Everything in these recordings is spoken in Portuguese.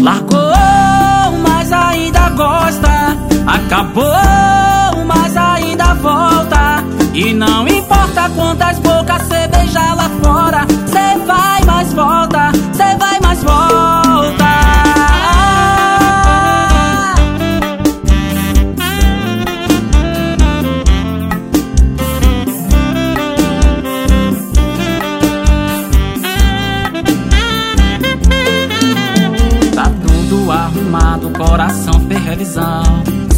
Largou, mas ainda gosta. Acabou, mas ainda volta. E não importa quantas bocas cê beija lá fora, coração fez revisão.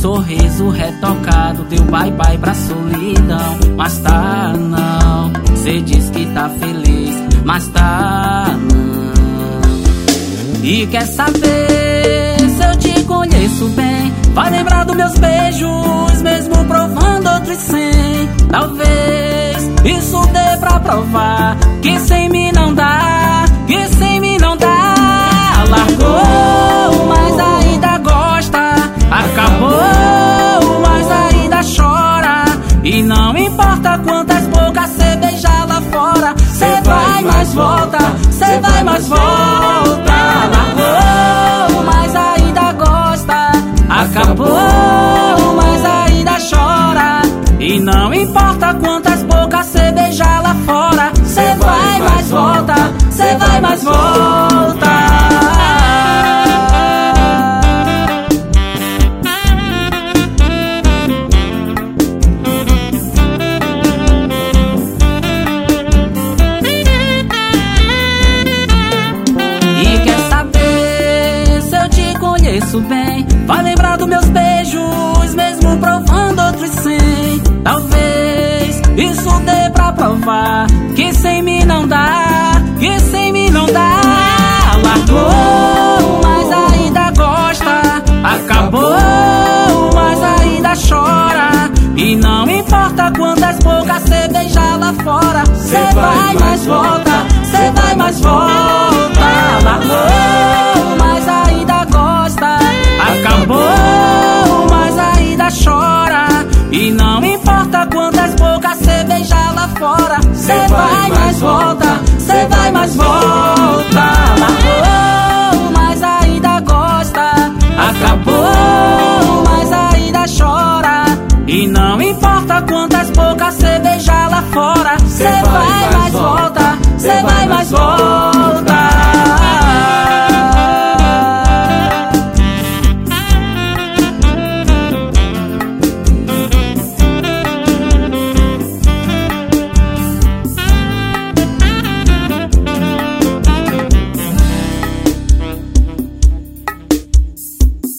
Sorriso retocado, deu bye bye pra solidão. Mas tá não, cê diz que tá feliz, mas tá não. E quer saber se eu te conheço bem? Vai lembrar dos meus beijos, mesmo provando outros sem. Talvez isso dê pra provar que sem mim não dá, vai mais conheço bem? Vai lembrar dos meus beijos, mesmo provando outros sem. Talvez isso dê pra provar que sem mim não dá, que sem mim não dá. Largou, mas ainda gosta. Acabou, mas ainda chora. E não importa quantas bocas cê beija lá fora, cê vai mais volta. E não importa quantas bocas cê beijar lá fora, cê